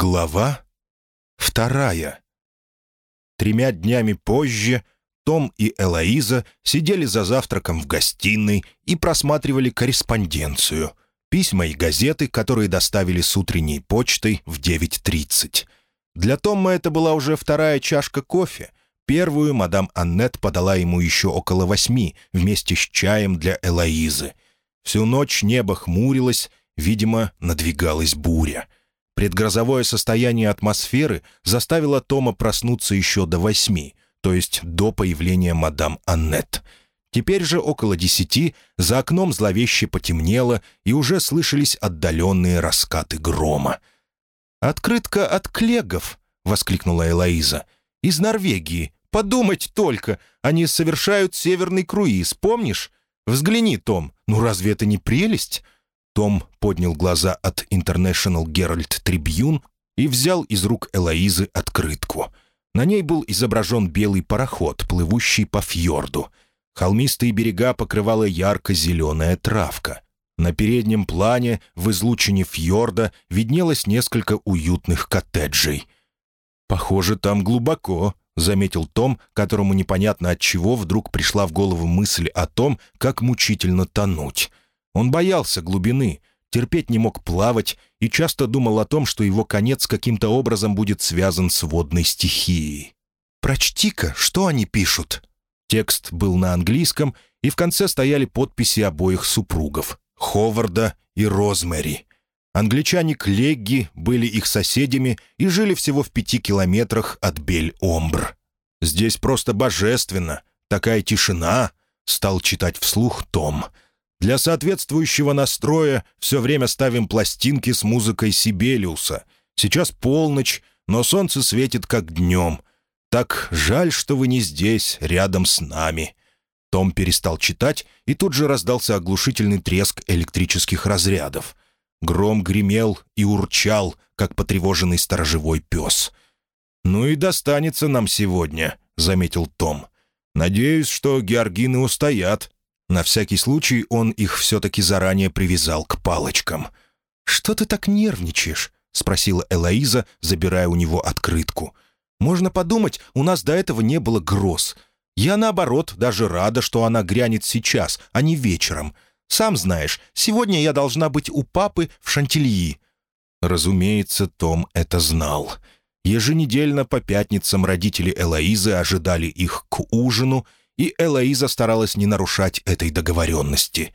Глава вторая. Тремя днями позже Том и Элоиза сидели за завтраком в гостиной и просматривали корреспонденцию, письма и газеты, которые доставили с утренней почтой в 9.30. Для Тома это была уже вторая чашка кофе. Первую мадам Аннет подала ему еще около восьми вместе с чаем для Элоизы. Всю ночь небо хмурилось, видимо, надвигалась буря — Предгрозовое состояние атмосферы заставило Тома проснуться еще до восьми, то есть до появления мадам Аннет. Теперь же около десяти за окном зловеще потемнело, и уже слышались отдаленные раскаты грома. «Открытка от Клегов!» — воскликнула Элоиза. «Из Норвегии. Подумать только! Они совершают северный круиз, помнишь? Взгляни, Том, ну разве это не прелесть?» Том поднял глаза от International Herald Tribune и взял из рук Элоизы открытку. На ней был изображен белый пароход, плывущий по фьорду. Холмистые берега покрывала ярко-зеленая травка. На переднем плане, в излучине фьорда, виднелось несколько уютных коттеджей. «Похоже, там глубоко», — заметил Том, которому непонятно от чего вдруг пришла в голову мысль о том, как мучительно тонуть. Он боялся глубины, терпеть не мог плавать и часто думал о том, что его конец каким-то образом будет связан с водной стихией. «Прочти-ка, что они пишут?» Текст был на английском, и в конце стояли подписи обоих супругов — Ховарда и Розмэри. Англичане Клегги были их соседями и жили всего в пяти километрах от Бель-Омбр. «Здесь просто божественно, такая тишина», — стал читать вслух Том — для соответствующего настроя все время ставим пластинки с музыкой Сибелиуса. Сейчас полночь, но солнце светит как днем. Так жаль, что вы не здесь, рядом с нами». Том перестал читать, и тут же раздался оглушительный треск электрических разрядов. Гром гремел и урчал, как потревоженный сторожевой пес. «Ну и достанется нам сегодня», — заметил Том. «Надеюсь, что георгины устоят». На всякий случай он их все-таки заранее привязал к палочкам. «Что ты так нервничаешь?» — спросила Элоиза, забирая у него открытку. «Можно подумать, у нас до этого не было гроз. Я, наоборот, даже рада, что она грянет сейчас, а не вечером. Сам знаешь, сегодня я должна быть у папы в Шантильи». Разумеется, Том это знал. Еженедельно по пятницам родители Элоизы ожидали их к ужину — и Элоиза старалась не нарушать этой договоренности.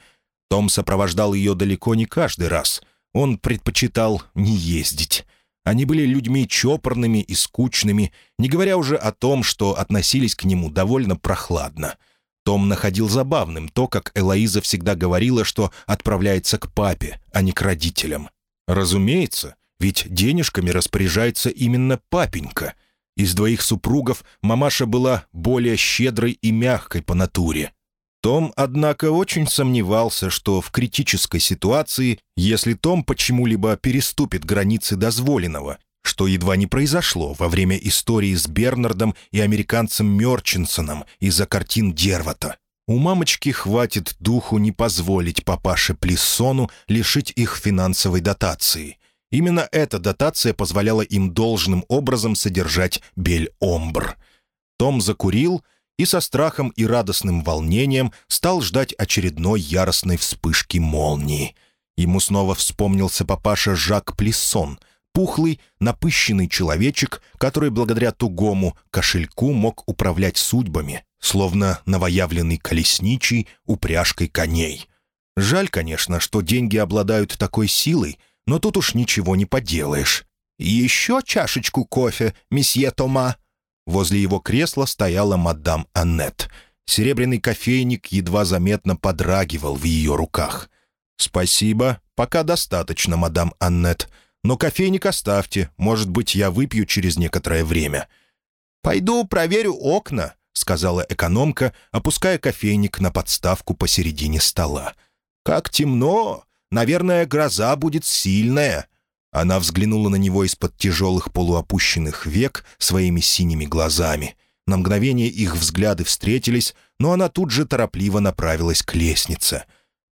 Том сопровождал ее далеко не каждый раз. Он предпочитал не ездить. Они были людьми чопорными и скучными, не говоря уже о том, что относились к нему довольно прохладно. Том находил забавным то, как Элоиза всегда говорила, что отправляется к папе, а не к родителям. Разумеется, ведь денежками распоряжается именно папенька — из двоих супругов мамаша была более щедрой и мягкой по натуре. Том, однако, очень сомневался, что в критической ситуации, если Том почему-либо переступит границы дозволенного, что едва не произошло во время истории с Бернардом и американцем Мёрчинсоном из-за картин Дервата. У мамочки хватит духу не позволить папаше Плессону лишить их финансовой дотации. Именно эта дотация позволяла им должным образом содержать Бель-Омбр. Том закурил и со страхом и радостным волнением стал ждать очередной яростной вспышки молнии. Ему снова вспомнился папаша Жак Плессон, пухлый, напыщенный человечек, который благодаря тугому кошельку мог управлять судьбами, словно новоявленный колесничий упряжкой коней. Жаль, конечно, что деньги обладают такой силой — но тут уж ничего не поделаешь. «Еще чашечку кофе, месье Тома?» Возле его кресла стояла мадам Аннет. Серебряный кофейник едва заметно подрагивал в ее руках. «Спасибо, пока достаточно, мадам Аннет. Но кофейник оставьте, может быть, я выпью через некоторое время». «Пойду проверю окна», — сказала экономка, опуская кофейник на подставку посередине стола. «Как темно! Наверное, гроза будет сильная». Она взглянула на него из-под тяжелых полуопущенных век своими синими глазами. На мгновение их взгляды встретились, но она тут же торопливо направилась к лестнице.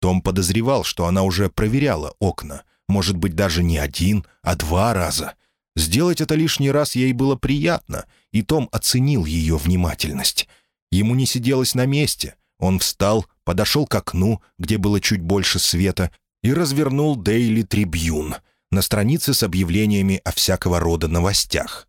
Том подозревал, что она уже проверяла окна, может быть, даже не один, а два раза. Сделать это лишний раз ей было приятно, и Том оценил ее внимательность. Ему не сиделось на месте. Он встал, подошел к окну, где было чуть больше света, и развернул «Дейли Трибьюн» на странице с объявлениями о всякого рода новостях.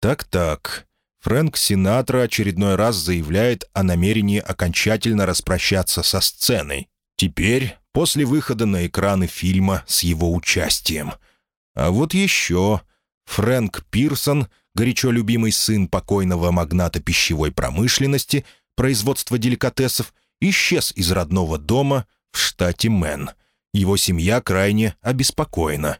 Так-так, Фрэнк Синатра очередной раз заявляет о намерении окончательно распрощаться со сценой. Теперь, после выхода на экраны фильма с его участием. А вот еще Фрэнк Пирсон, горячо любимый сын покойного магната пищевой промышленности, производства деликатесов, исчез из родного дома в штате Мэн. Его семья крайне обеспокоена.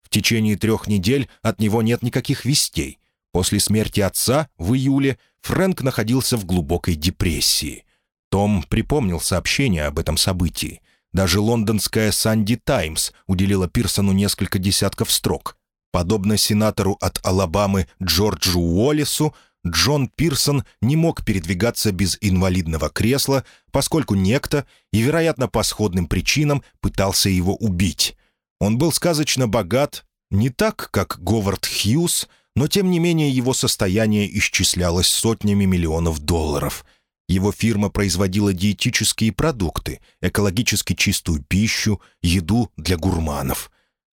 В течение трех недель от него нет никаких вестей. После смерти отца в июле Фрэнк находился в глубокой депрессии. Том припомнил сообщение об этом событии. Даже лондонская «Санди Таймс» уделила Пирсону несколько десятков строк. Подобно сенатору от Алабамы Джорджу Уоллесу, Джон Пирсон не мог передвигаться без инвалидного кресла, поскольку некто, и, вероятно, по сходным причинам, пытался его убить. Он был сказочно богат, не так, как Говард Хьюз, но, тем не менее, его состояние исчислялось сотнями миллионов долларов. Его фирма производила диетические продукты, экологически чистую пищу, еду для гурманов —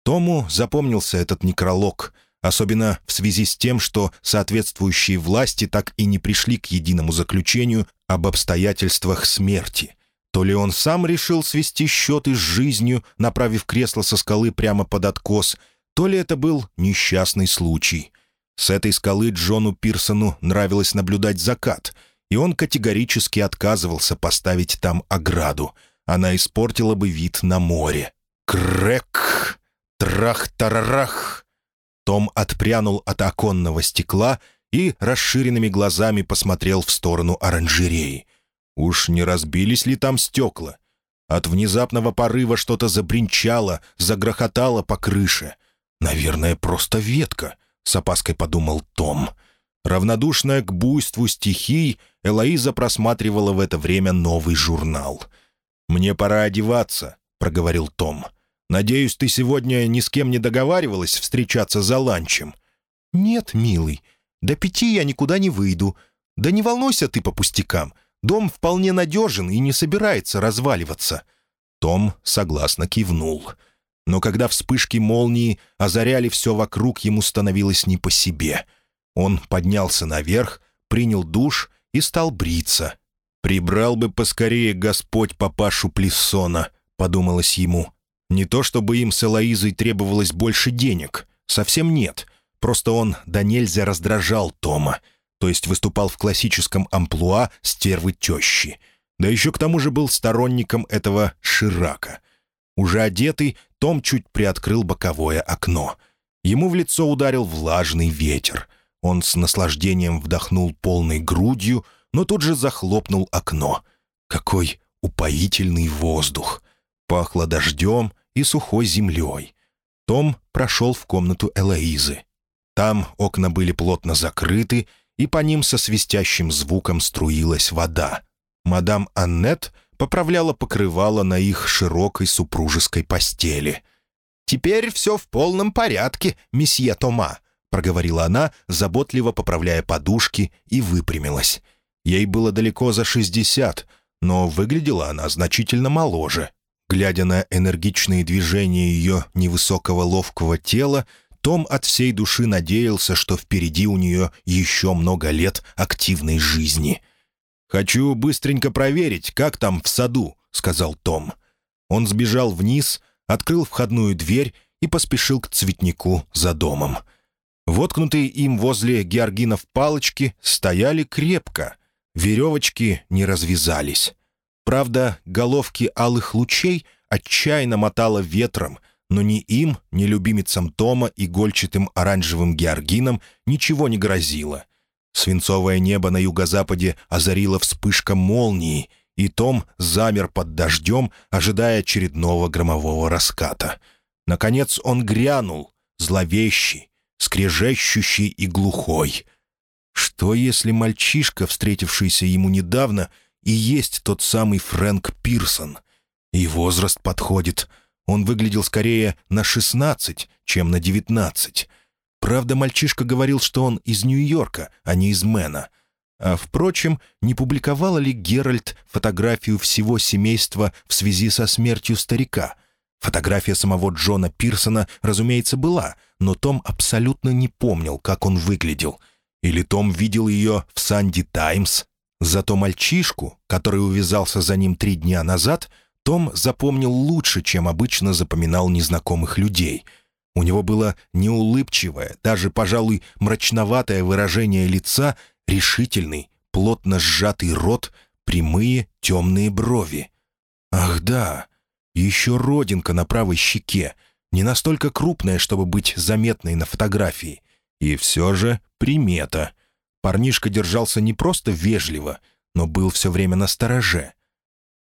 Тому запомнился этот некролог, особенно в связи с тем, что соответствующие власти так и не пришли к единому заключению об обстоятельствах смерти. То ли он сам решил свести счеты с жизнью, направив кресло со скалы прямо под откос, то ли это был несчастный случай. С этой скалы Джону Пирсону нравилось наблюдать закат, и он категорически отказывался поставить там ограду. Она испортила бы вид на море. Крэк! Трах-тарарах! Том отпрянул от оконного стекла и расширенными глазами посмотрел в сторону оранжереи. Уж не разбились ли там стекла? От внезапного порыва что-то забринчало, загрохотало по крыше. «Наверное, просто ветка», — с опаской подумал Том. Равнодушная к буйству стихий, Элоиза просматривала в это время новый журнал. «Мне пора одеваться», — проговорил Том. Надеюсь, ты сегодня ни с кем не договаривалась встречаться за ланчем?» «Нет, милый. До пяти я никуда не выйду. Да не волнуйся ты по пустякам. Дом вполне надежен и не собирается разваливаться». Том согласно кивнул. Но когда вспышки молнии озаряли все вокруг, ему становилось не по себе. Он поднялся наверх, принял душ и стал бриться. «Прибрал бы поскорее Господь папашу Плессона», — подумалось ему. Не то чтобы им с Элоизой требовалось больше денег. Совсем нет. Просто он да нельзя раздражал Тома. То есть выступал в классическом амплуа стервы тещи. Да еще к тому же был сторонником этого Ширака. Уже одетый, Том чуть приоткрыл боковое окно. Ему в лицо ударил влажный ветер. Он с наслаждением вдохнул полной грудью, но тут же захлопнул окно. Какой упоительный воздух! Пахло дождем, и сухой землей. Том прошел в комнату Элоизы. Там окна были плотно закрыты, и по ним со свистящим звуком струилась вода. Мадам Аннет поправляла покрывало на их широкой супружеской постели. «Теперь все в полном порядке, месье Тома», — проговорила она, заботливо поправляя подушки, и выпрямилась. Ей было далеко за шестьдесят, но выглядела она значительно моложе. Глядя на энергичные движения ее невысокого ловкого тела, том от всей души надеялся, что впереди у нее еще много лет активной жизни. «Хочу быстренько проверить, как там в саду», — сказал Том. Он сбежал вниз, открыл входную дверь и поспешил к цветнику за домом. Воткнутые им возле георгинов палочки стояли крепко. Веревочки не развязались. Правда, головки алых лучей отчаянно мотало ветром, но ни им, ни любимицам Тома игольчатым оранжевым георгином ничего не грозило. Свинцовое небо на юго-западе озарило вспышка молнии, и Том замер под дождем, ожидая очередного громового раската. Наконец он грянул, зловещий, скрежещущий и глухой. Что, если мальчишка, встретившийся ему недавно, — и есть тот самый Фрэнк Пирсон. И возраст подходит. Он выглядел скорее на 16, чем на 19. Правда, мальчишка говорил, что он из Нью-Йорка, а не из Мэна. А, впрочем, не публиковала ли Геральт фотографию всего семейства в связи со смертью старика? Фотография самого Джона Пирсона, разумеется, была, но Том абсолютно не помнил, как он выглядел. Или Том видел ее в «Санди Таймс». Зато мальчишку, который увязался за ним три дня назад, Том запомнил лучше, чем обычно запоминал незнакомых людей — у него было неулыбчивое, даже, пожалуй, мрачноватое выражение лица, решительный, плотно сжатый рот, прямые темные брови. Ах да, еще родинка на правой щеке, не настолько крупная, чтобы быть заметной на фотографии. И все же примета. Парнишка держался не просто вежливо, но был все время на стороже.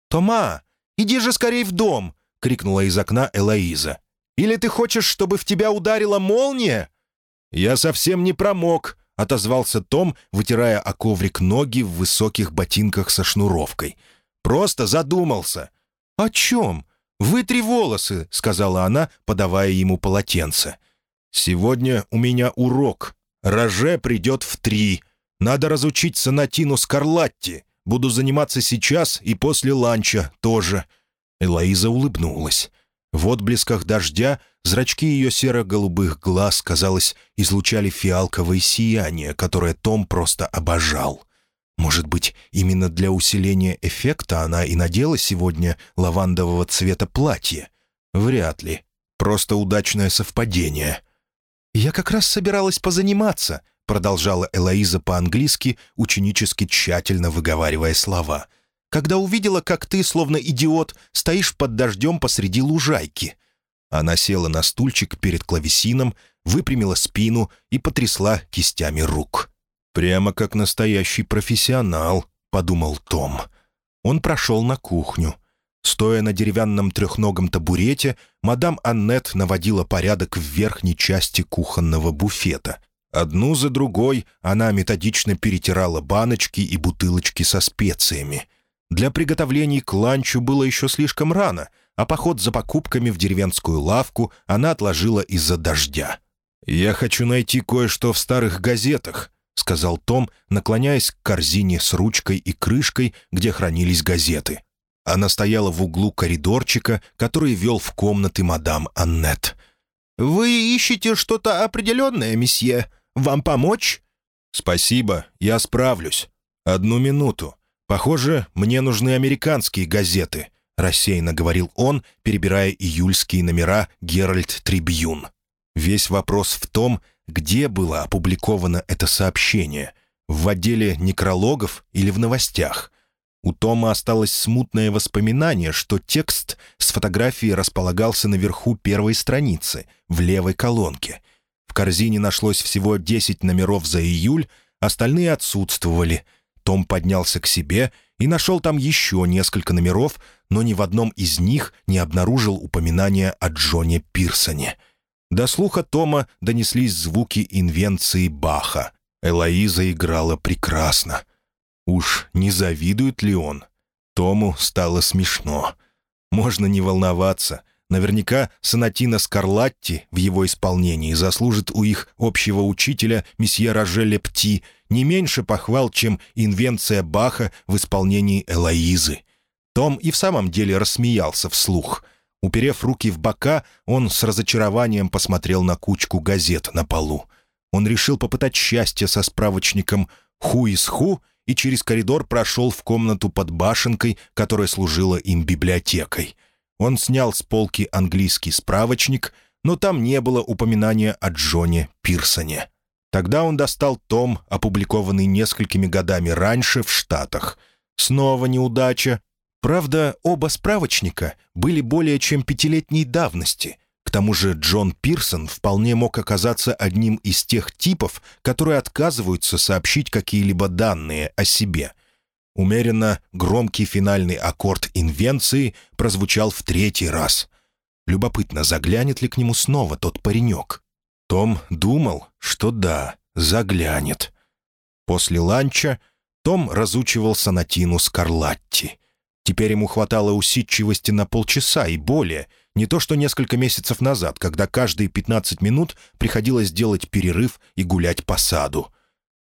«Тома, иди же скорей в дом!» — крикнула из окна Элоиза. Или ты хочешь, чтобы в тебя ударила молния?» «Я совсем не промок», — отозвался Том, вытирая о коврик ноги в высоких ботинках со шнуровкой. «Просто задумался». «О чем? Вытри волосы», — сказала она, подавая ему полотенце. «Сегодня у меня урок. Роже придет в три. Надо разучить сонатину Скарлатти. Буду заниматься сейчас и после ланча тоже». Элоиза улыбнулась. В отблесках дождя зрачки ее серо-голубых глаз, казалось, излучали фиалковое сияние, которое Том просто обожал. Может быть, именно для усиления эффекта она и надела сегодня лавандового цвета платье? Вряд ли. Просто удачное совпадение. «Я как раз собиралась позаниматься», — продолжала Элоиза по-английски, ученически тщательно выговаривая слова — когда увидела, как ты, словно идиот, стоишь под дождем посреди лужайки». Она села на стульчик перед клавесином, выпрямила спину и потрясла кистями рук. «Прямо как настоящий профессионал», — подумал Том. Он прошел на кухню. Стоя на деревянном трехногом табурете, мадам Аннет наводила порядок в верхней части кухонного буфета. Одну за другой она методично перетирала баночки и бутылочки со специями. Для приготовлений к ланчу было еще слишком рано, а поход за покупками в деревенскую лавку она отложила из-за дождя. «Я хочу найти кое-что в старых газетах», — сказал Том, наклоняясь к корзине с ручкой и крышкой, где хранились газеты. Она стояла в углу коридорчика, который вел в комнаты мадам Аннет. «Вы ищете что-то определенное, месье? Вам помочь?» «Спасибо, я справлюсь. Одну минуту. «Похоже, мне нужны американские газеты», — рассеянно говорил он, перебирая июльские номера «Геральт Трибьюн». Весь вопрос в том, где было опубликовано это сообщение — в отделе некрологов или в новостях. У Тома осталось смутное воспоминание, что текст с фотографией располагался наверху первой страницы, в левой колонке. В корзине нашлось всего 10 номеров за июль, остальные отсутствовали — том поднялся к себе и нашел там еще несколько номеров, но ни в одном из них не обнаружил упоминания о Джоне Пирсоне. До слуха Тома донеслись звуки инвенции Баха. Элоиза играла прекрасно. Уж не завидует ли он? Тому стало смешно. Можно не волноваться — Наверняка сонатина Скарлатти в его исполнении заслужит у их общего учителя месье Рожеля Пти не меньше похвал, чем инвенция Баха в исполнении Элоизы. Том и в самом деле рассмеялся вслух. Уперев руки в бока, он с разочарованием посмотрел на кучку газет на полу. Он решил попытать счастье со справочником «Ху из ху» и через коридор прошел в комнату под башенкой, которая служила им библиотекой. Он снял с полки английский справочник, но там не было упоминания о Джоне Пирсоне. Тогда он достал том, опубликованный несколькими годами раньше в Штатах. Снова неудача. Правда, оба справочника были более чем пятилетней давности. Тому же Джон Пирсон вполне мог оказаться одним из тех типов, которые отказываются сообщить какие-либо данные о себе — Умеренно громкий финальный аккорд инвенции прозвучал в третий раз. Любопытно, заглянет ли к нему снова тот паренек? Том думал, что да, заглянет. После ланча том разучивал сонатину Скарлатти. Теперь ему хватало усидчивости на полчаса и более, Не то что несколько месяцев назад, когда каждые 15 минут приходилось делать перерыв и гулять по саду.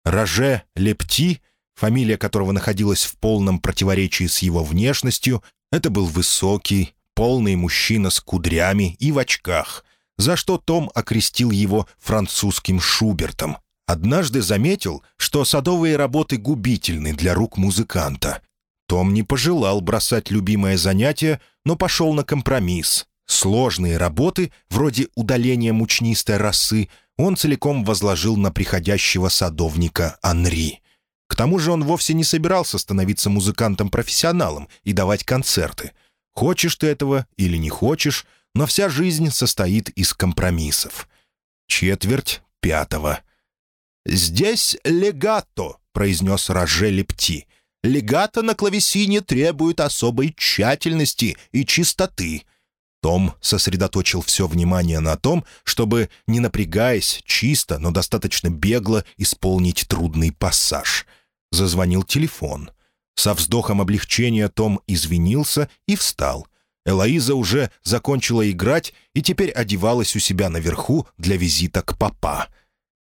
Роже Лепти, фамилия которого находилась в полном противоречии с его внешностью, это был высокий, полный мужчина с кудрями и в очках, за что Том окрестил его французским Шубертом. Однажды заметил, что садовые работы губительны для рук музыканта. Том не пожелал бросать любимое занятие, но пошел на компромисс. Сложные работы, вроде удаления мучнистой росы, он целиком возложил на приходящего садовника Анри. К тому же он вовсе не собирался становиться музыкантом-профессионалом и давать концерты. Хочешь ты этого или не хочешь, но вся жизнь состоит из компромиссов. Четверть пятого. «Здесь легато», — произнес Роже Лепти. «Легато на клавесине требует особой тщательности и чистоты». Том сосредоточил все внимание на том, чтобы, не напрягаясь, чисто, но достаточно бегло исполнить трудный пассаж. Зазвонил телефон. Со вздохом облегчения Том извинился и встал. Элоиза уже закончила играть и теперь одевалась у себя наверху для визита к папа.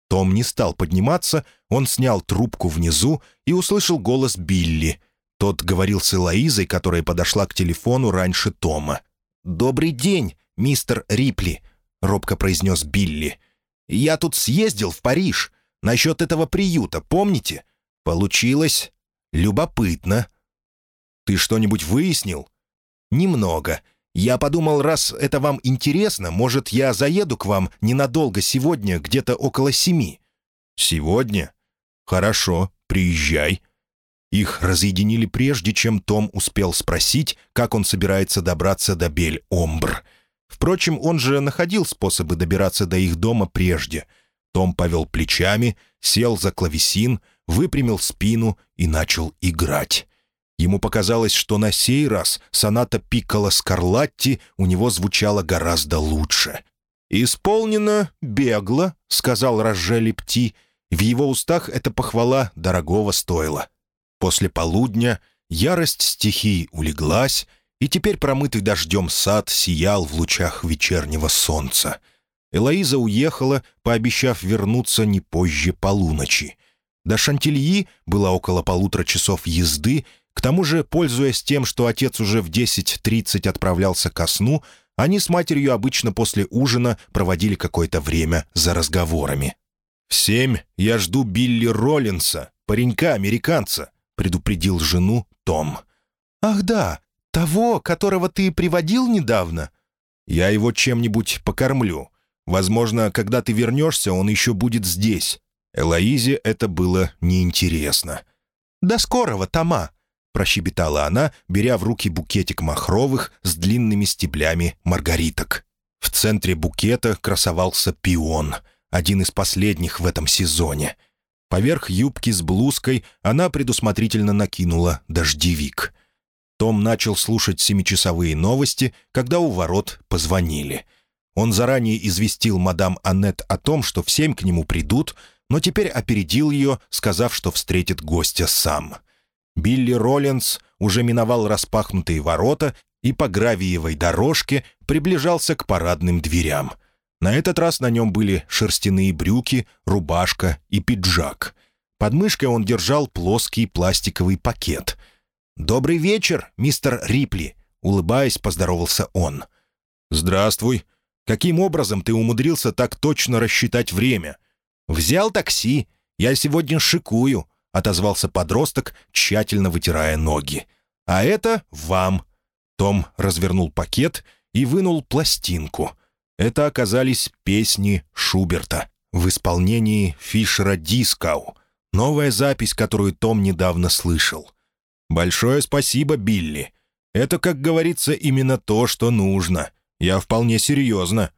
Том не стал подниматься, он снял трубку внизу и услышал голос Билли. Тот говорил с Элоизой, которая подошла к телефону раньше Тома. «Добрый день, мистер Рипли», — робко произнес Билли. «Я тут съездил в Париж. Насчет этого приюта, помните? Получилось любопытно». «Ты что-нибудь выяснил?» «Немного. Я подумал, раз это вам интересно, может, я заеду к вам ненадолго сегодня, где-то около семи». «Сегодня? Хорошо, приезжай». Их разъединили прежде, чем Том успел спросить, как он собирается добраться до Бель-Омбр. Впрочем, он же находил способы добираться до их дома прежде. Том повел плечами, сел за клавесин, выпрямил спину и начал играть. Ему показалось, что на сей раз соната Пикколо Скарлатти у него звучала гораздо лучше. «Исполнено бегло», — сказал Рожжели Пти. В его устах эта похвала дорогого стоила. После полудня ярость стихий улеглась, и теперь промытый дождем сад сиял в лучах вечернего солнца. Элоиза уехала, пообещав вернуться не позже полуночи. До Шантильи было около полутора часов езды, к тому же, пользуясь тем, что отец уже в 10.30 отправлялся ко сну, они с матерью обычно после ужина проводили какое-то время за разговорами. «В семь я жду Билли Роллинса, паренька-американца», — предупредил жену Том. «Ах да, того, которого ты приводил недавно?» «Я его чем-нибудь покормлю. Возможно, когда ты вернешься, он еще будет здесь». Элоизе это было неинтересно. «До скорого, Тома!» Прощебетала она, беря в руки букетик махровых с длинными стеблями маргариток. В центре букета красовался пион, один из последних в этом сезоне. Поверх юбки с блузкой она предусмотрительно накинула дождевик. Том начал слушать семичасовые новости, когда у ворот позвонили. Он заранее известил мадам Аннет о том, что в семь к нему придут, но теперь опередил ее, сказав, что встретит гостя сам — Билли Роллинс уже миновал распахнутые ворота и по гравиевой дорожке приближался к парадным дверям. На этот раз на нем были шерстяные брюки, рубашка и пиджак. Под мышкой он держал плоский пластиковый пакет. «Добрый вечер, мистер Рипли», — улыбаясь, поздоровался он. «Здравствуй. Каким образом ты умудрился так точно рассчитать время?» «Взял такси. Я сегодня шикую», — отозвался подросток, тщательно вытирая ноги. «А это вам». Том развернул пакет и вынул пластинку. Это оказались песни Шуберта в исполнении Фишера Дискау. Новая запись, которую Том недавно слышал. «Большое спасибо, Билли. Это, как говорится, именно то, что нужно. Я вполне серьезно».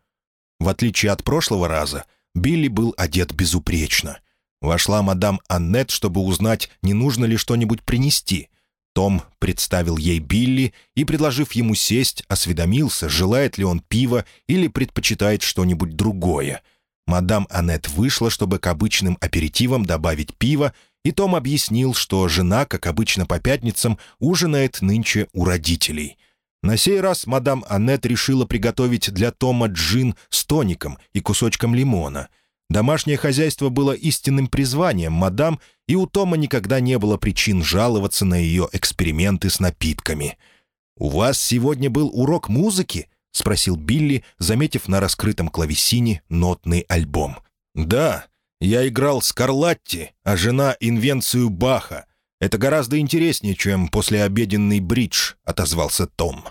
В отличие от прошлого раза, Билли был одет безупречно — Вошла мадам Аннет, чтобы узнать, не нужно ли что-нибудь принести. Том представил ей Билли и, предложив ему сесть, осведомился, желает ли он пива или предпочитает что-нибудь другое. Мадам Аннет вышла, чтобы к обычным аперитивам добавить пиво, и Том объяснил, что жена, как обычно по пятницам, ужинает нынче у родителей. На сей раз мадам Аннет решила приготовить для Тома джин с тоником и кусочком лимона. Домашнее хозяйство было истинным призванием мадам, и у Тома никогда не было причин жаловаться на ее эксперименты с напитками. «У вас сегодня был урок музыки?» — спросил Билли, заметив на раскрытом клавесине нотный альбом. «Да, я играл Скарлатти, а жена — инвенцию Баха. Это гораздо интереснее, чем послеобеденный бридж», — отозвался Том.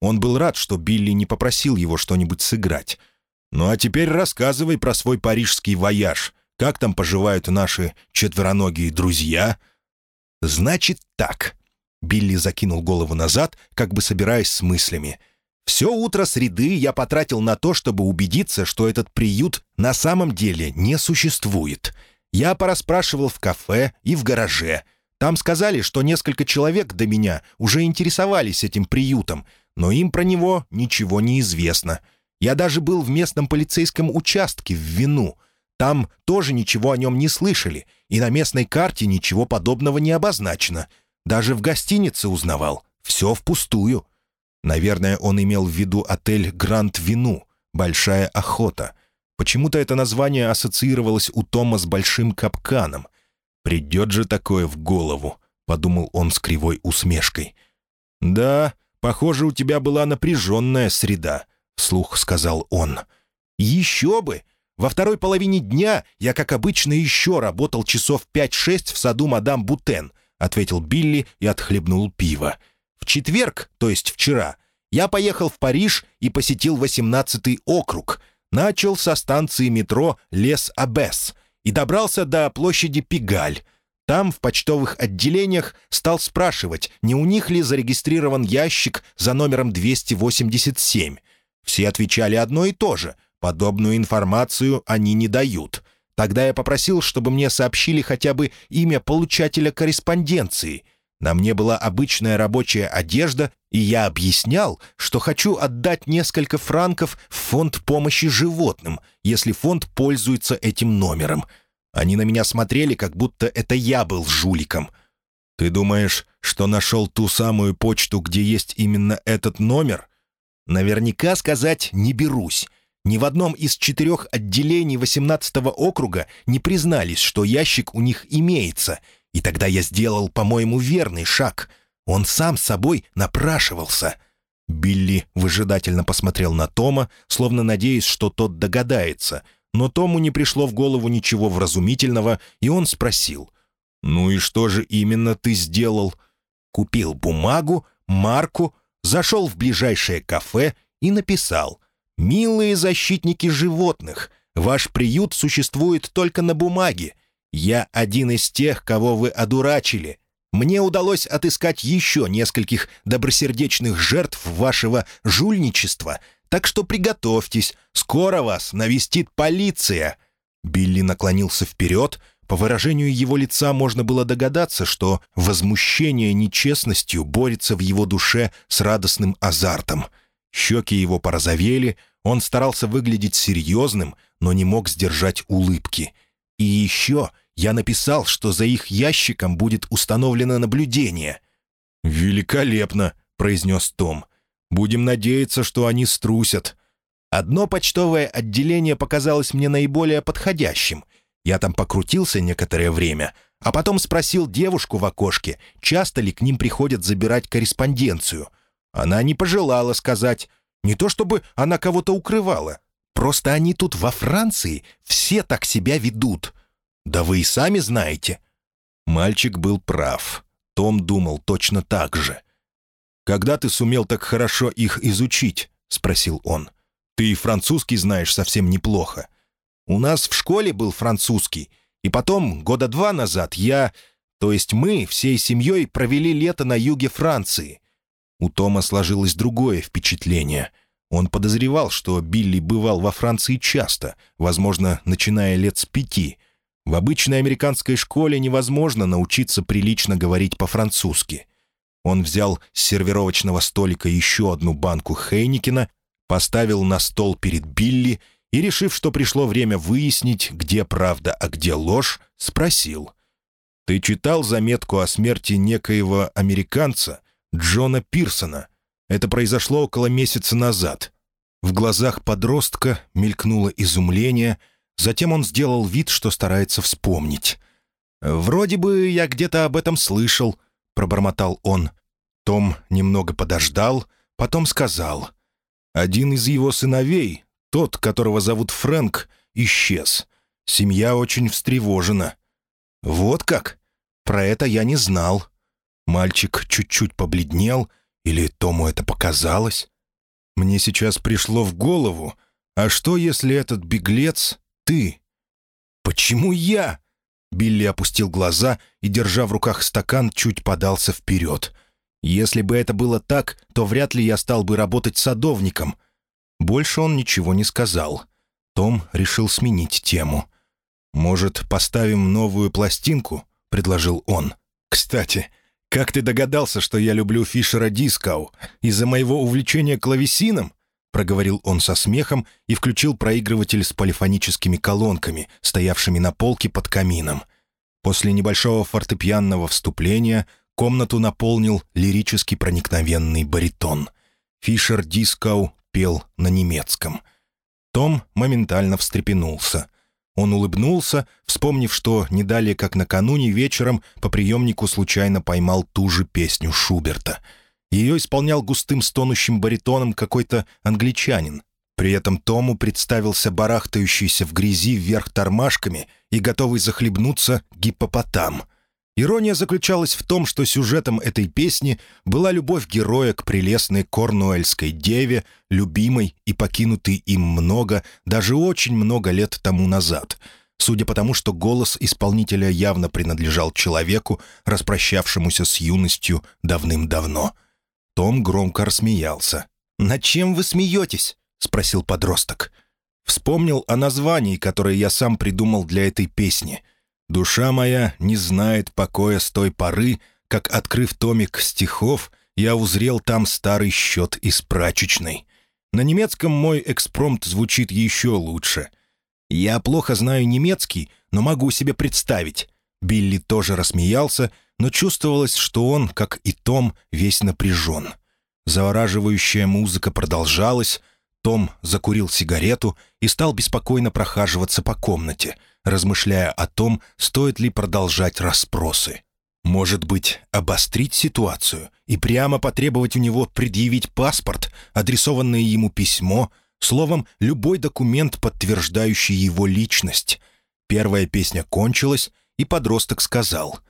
Он был рад, что Билли не попросил его что-нибудь сыграть. «Ну а теперь рассказывай про свой парижский вояж. Как там поживают наши четвероногие друзья?» «Значит так». Билли закинул голову назад, как бы собираясь с мыслями — все утро среды я потратил на то, чтобы убедиться, что этот приют на самом деле не существует. Я порасспрашивал в кафе и в гараже. Там сказали, что несколько человек до меня уже интересовались этим приютом, но им про него ничего не известно. Я даже был в местном полицейском участке в Вину. Там тоже ничего о нем не слышали, и на местной карте ничего подобного не обозначено. Даже в гостинице узнавал. Все впустую. Наверное, он имел в виду отель «Гранд Вину», «Большая охота». Почему-то это название ассоциировалось у Тома с большим капканом. «Придет же такое в голову», — подумал он с кривой усмешкой. «Да, похоже, у тебя была напряженная среда», — вслух сказал он. «Еще бы! Во второй половине дня я, как обычно, еще работал часов пять-шесть в саду мадам Бутен», — ответил Билли и отхлебнул пиво. В четверг, то есть вчера, я поехал в Париж и посетил 18-й округ. Начал со станции метро Лес-Абес и добрался до площади Пигаль. Там, в почтовых отделениях, стал спрашивать, не у них ли зарегистрирован ящик за номером 287. Все отвечали одно и то же. Подобную информацию они не дают. Тогда я попросил, чтобы мне сообщили хотя бы имя получателя корреспонденции — на мне была обычная рабочая одежда, и я объяснял, что хочу отдать несколько франков в фонд помощи животным, если фонд пользуется этим номером. Они на меня смотрели, как будто это я был жуликом. «Ты думаешь, что нашел ту самую почту, где есть именно этот номер?» «Наверняка сказать не берусь. Ни в одном из четырех отделений 18-го округа не признались, что ящик у них имеется — и тогда я сделал, по-моему, верный шаг. Он сам собой напрашивался. Билли выжидательно посмотрел на Тома, словно надеясь, что тот догадается. Но Тому не пришло в голову ничего вразумительного, и он спросил. «Ну и что же именно ты сделал?» Купил бумагу, марку, зашел в ближайшее кафе и написал. «Милые защитники животных, ваш приют существует только на бумаге. Я один из тех, кого вы одурачили. Мне удалось отыскать еще нескольких добросердечных жертв вашего жульничества, так что приготовьтесь, скоро вас навестит полиция». Билли наклонился вперед. По выражению его лица можно было догадаться, что возмущение нечестностью борется в его душе с радостным азартом. Щеки его порозовели, он старался выглядеть серьезным, но не мог сдержать улыбки. И еще я написал, что за их ящиком будет установлено наблюдение». «Великолепно», — произнес Том. «Будем надеяться, что они струсят». Одно почтовое отделение показалось мне наиболее подходящим. Я там покрутился некоторое время, а потом спросил девушку в окошке, часто ли к ним приходят забирать корреспонденцию. Она не пожелала сказать. Не то чтобы она кого-то укрывала. Просто они тут во Франции все так себя ведут. Да вы и сами знаете». Мальчик был прав. Том думал точно так же. «Когда ты сумел так хорошо их изучить?» — спросил он. «Ты и французский знаешь совсем неплохо. У нас в школе был французский, и потом, года два назад, я, то есть мы, всей семьей провели лето на юге Франции». У Тома сложилось другое впечатление. Он подозревал, что Билли бывал во Франции часто, возможно, начиная лет с пяти — в обычной американской школе невозможно научиться прилично говорить по-французски. Он взял с сервировочного столика еще одну банку Хейникина, поставил на стол перед Билли и, решив, что пришло время выяснить, где правда, а где ложь, спросил. «Ты читал заметку о смерти некоего американца, Джона Пирсона? Это произошло около месяца назад. В глазах подростка мелькнуло изумление, затем он сделал вид, что старается вспомнить. «Вроде бы я где-то об этом слышал», — пробормотал он. Том немного подождал, потом сказал. «Один из его сыновей, тот, которого зовут Фрэнк, исчез. Семья очень встревожена». «Вот как? Про это я не знал». Мальчик чуть-чуть побледнел, или Тому это показалось? Мне сейчас пришло в голову, а что, если этот беглец — ты? «Почему я?» Билли опустил глаза и, держа в руках стакан, чуть подался вперед. «Если бы это было так, то вряд ли я стал бы работать садовником». Больше он ничего не сказал. Том решил сменить тему. «Может, поставим новую пластинку?» — предложил он. «Кстати, как ты догадался, что я люблю Фишера Дискау? Из-за моего увлечения клавесином?» — проговорил он со смехом и включил проигрыватель с полифоническими колонками, стоявшими на полке под камином. После небольшого фортепианного вступления комнату наполнил лирически проникновенный баритон. Фишер Дискау пел на немецком. Том моментально встрепенулся. Он улыбнулся, вспомнив, что не далее, как накануне вечером, по приемнику случайно поймал ту же песню Шуберта. Ее исполнял густым стонущим баритоном какой-то англичанин. При этом Тому представился барахтающийся в грязи вверх тормашками и готовый захлебнуться гиппопотам — Ирония заключалась в том, что сюжетом этой песни была любовь героя к прелестной корнуэльской деве, любимой и покинутой им много, даже очень много лет тому назад, судя по тому, что голос исполнителя явно принадлежал человеку, распрощавшемуся с юностью давным-давно. Том громко рассмеялся. «Над чем вы смеетесь?» — спросил подросток. Вспомнил о названии, которое я сам придумал для этой песни — Душа моя не знает покоя с той поры, как, открыв томик стихов, я узрел там старый счет из прачечной. На немецком мой экспромт звучит еще лучше. Я плохо знаю немецкий, но могу себе представить. Билли тоже рассмеялся, но чувствовалось, что он, как и Том, весь напряжен. Завораживающая музыка продолжалась, том закурил сигарету и стал беспокойно прохаживаться по комнате, размышляя о том, стоит ли продолжать расспросы. Может быть, обострить ситуацию и прямо потребовать у него предъявить паспорт, адресованное ему письмо, словом, любой документ, подтверждающий его личность. Первая песня кончилась, и подросток сказал,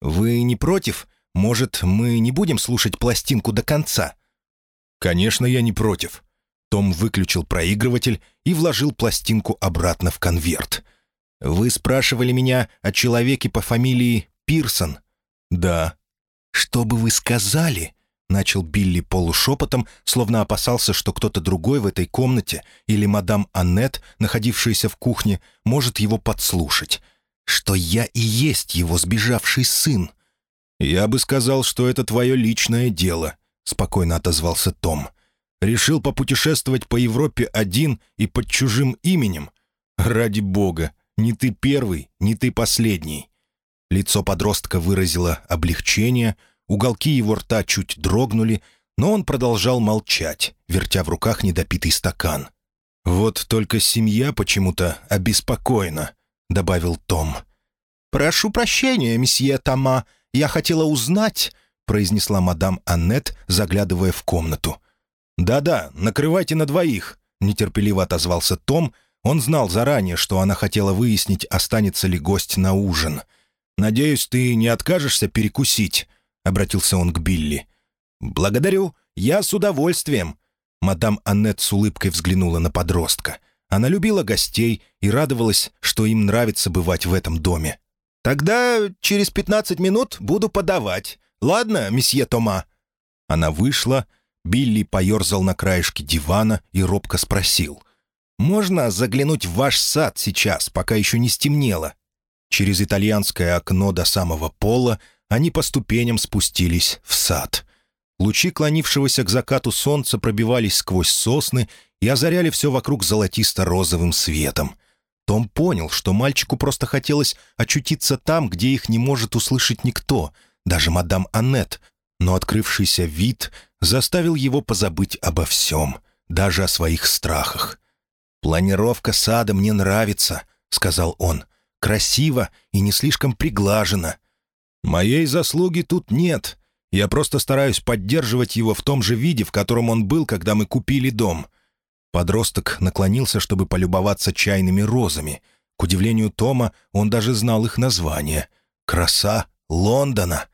«Вы не против? Может, мы не будем слушать пластинку до конца?» «Конечно, я не против», том выключил проигрыватель и вложил пластинку обратно в конверт. «Вы спрашивали меня о человеке по фамилии Пирсон?» «Да». «Что бы вы сказали?» — начал Билли полушепотом, словно опасался, что кто-то другой в этой комнате или мадам Аннет, находившаяся в кухне, может его подслушать. «Что я и есть его сбежавший сын». «Я бы сказал, что это твое личное дело», — спокойно отозвался Том. Решил попутешествовать по Европе один и под чужим именем? Ради бога, не ты первый, не ты последний. Лицо подростка выразило облегчение, уголки его рта чуть дрогнули, но он продолжал молчать, вертя в руках недопитый стакан. «Вот только семья почему-то обеспокоена», — добавил Том. «Прошу прощения, месье Тома, я хотела узнать», — произнесла мадам Аннет, заглядывая в комнату. «Да-да, накрывайте на двоих», — нетерпеливо отозвался Том. Он знал заранее, что она хотела выяснить, останется ли гость на ужин. «Надеюсь, ты не откажешься перекусить», — обратился он к Билли. «Благодарю, я с удовольствием». Мадам Аннет с улыбкой взглянула на подростка. Она любила гостей и радовалась, что им нравится бывать в этом доме. «Тогда через пятнадцать минут буду подавать. Ладно, месье Тома?» Она вышла, — Билли поерзал на краешке дивана и робко спросил. «Можно заглянуть в ваш сад сейчас, пока еще не стемнело?» Через итальянское окно до самого пола они по ступеням спустились в сад. Лучи клонившегося к закату солнца пробивались сквозь сосны и озаряли все вокруг золотисто-розовым светом. Том понял, что мальчику просто хотелось очутиться там, где их не может услышать никто, даже мадам Аннет, но открывшийся вид заставил его позабыть обо всем, даже о своих страхах. «Планировка сада мне нравится», — сказал он. «Красиво и не слишком приглажено. Моей заслуги тут нет. Я просто стараюсь поддерживать его в том же виде, в котором он был, когда мы купили дом». Подросток наклонился, чтобы полюбоваться чайными розами. К удивлению Тома, он даже знал их название. «Краса Лондона».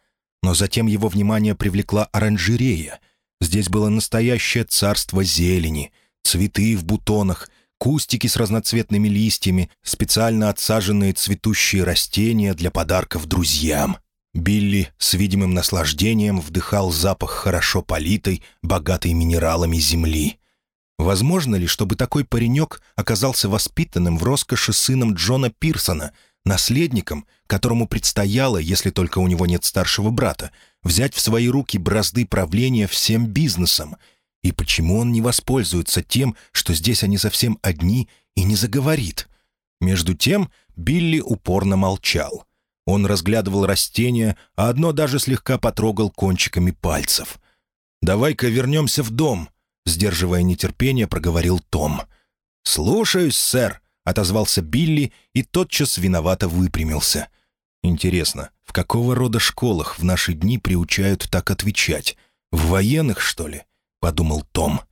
Но затем его внимание привлекла оранжерея. Здесь было настоящее царство зелени, цветы в бутонах, кустики с разноцветными листьями, специально отсаженные цветущие растения для подарков друзьям. Билли с видимым наслаждением вдыхал запах хорошо политой, богатой минералами земли. Возможно ли, чтобы такой паренек оказался воспитанным в роскоши сыном Джона Пирсона — наследником, которому предстояло, если только у него нет старшего брата, взять в свои руки бразды правления всем бизнесом. И почему он не воспользуется тем, что здесь они совсем одни, и не заговорит? Между тем Билли упорно молчал. Он разглядывал растения, а одно даже слегка потрогал кончиками пальцев. «Давай-ка вернемся в дом», — сдерживая нетерпение, проговорил Том. «Слушаюсь, сэр», — отозвался Билли и тотчас виновато выпрямился. «Интересно, в какого рода школах в наши дни приучают так отвечать? В военных, что ли?» — подумал Том.